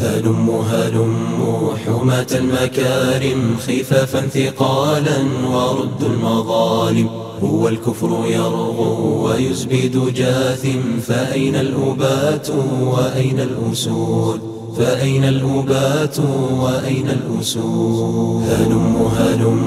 هلم هلم حماة المكارم خفافا ثقالا ورد المظالم. هو الكفر يرغو ويزبد جاثم فأين الأبات وأين الأسود؟ فأين الأبات وأين الأسود؟ هلم هلم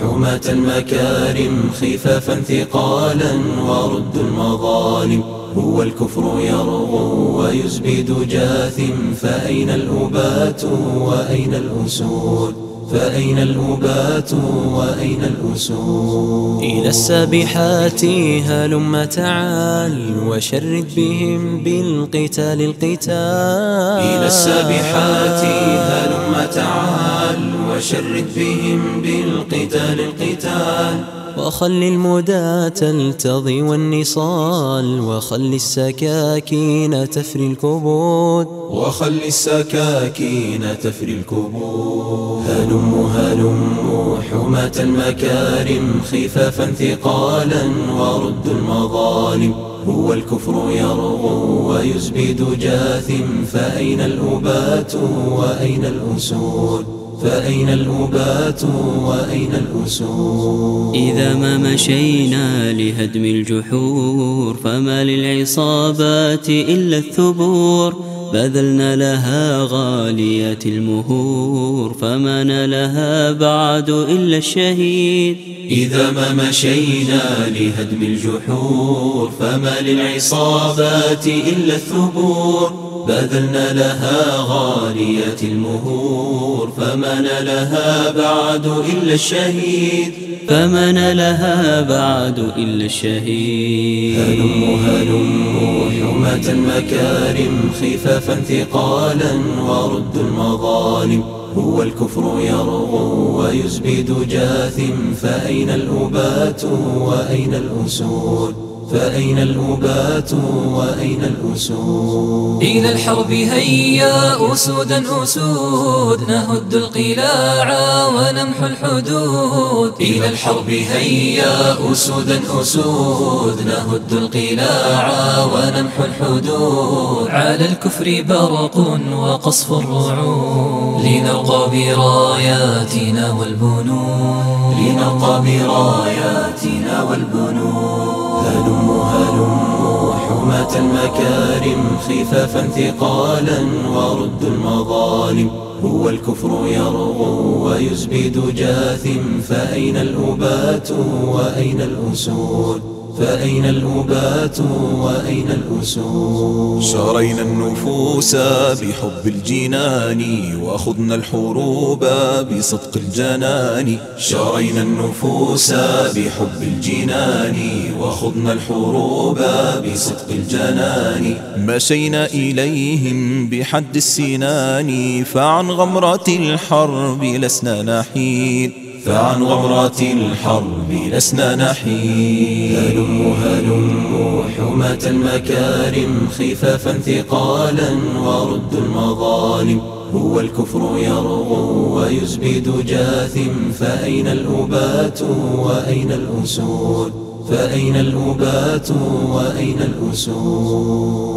حماة المكارم خفافا ثقالا ورد المظالم. هو الكفر يرغو ويزبد جاثم فأين الأبات وأين الأسود؟ فأين الأبات وأين الأسود؟ إلى السابحات هلم تعال وشرد بهم بالقتال القتال. إلى السابحات هلم تعال وشرد بهم بالقتال القتال. وخل المدى تلتضي والنصال وخل السكاكين تفري الكبود. وخل السكاكين تفري الكبود. هلم هلم حماة المكارم خفافا ثقالا ورد المظالم. هو الكفر يرغو ويزبد جاثم فأين الأبات وأين الأسود؟ فأين الأبات وأين الأسود إذا ما مشينا لهدم الجحور فما للعصابات إلا الثبور. بذلنا لها غاليات المهور فما نالها بعد إلا الشهيد. إذا ما مشينا لهدم الجحور فما للعصابات إلا الثبور. بذلنا لها غالية المهور فما لها بعد إلا الشهيد. فما لها بعد إلا الشهيد. هلم هلم حماة المكارم خفافا ثقالا ورد المظالم. هو الكفر يرغو ويزبد جاثم فأين الأبات وأين الأسود فأين الأبات وأين الأسود؟ إلى الحرب هيا أسودا أسود نهد القلاع ونمحو الحدود. إلى الحرب هيا أسودا أسود نهد القلاع ونمحو الحدود. على الكفر برق وقصف الرعود. لنرقى براياتنا والبنود. لنرقى براياتنا والبنود. المكارم خفافا ثقالا ورد المظالم. هو الكفر يرغو ويزبد جاثم فأين الأبات وأين الأسود؟ فأين الأبات وأين الأسود شرينا النفوس بحب الجنان وأخذنا الحروب بصدق الجنان. شرينا النفوس بحب الجنان وخضنا الحروب بصدق الجنان. مشينا إليهم بحد السنان فعن غمرة الحرب لسنا نحيد فعن غمرات الحرب لسنا نحيد هلم هلم حماة المكارم خفافا ثقالا ورد المظالم. هو الكفر يرغو ويزبد جاثم فأين الأبات وأين الأسود؟ فأين الأبات وأين الأسود؟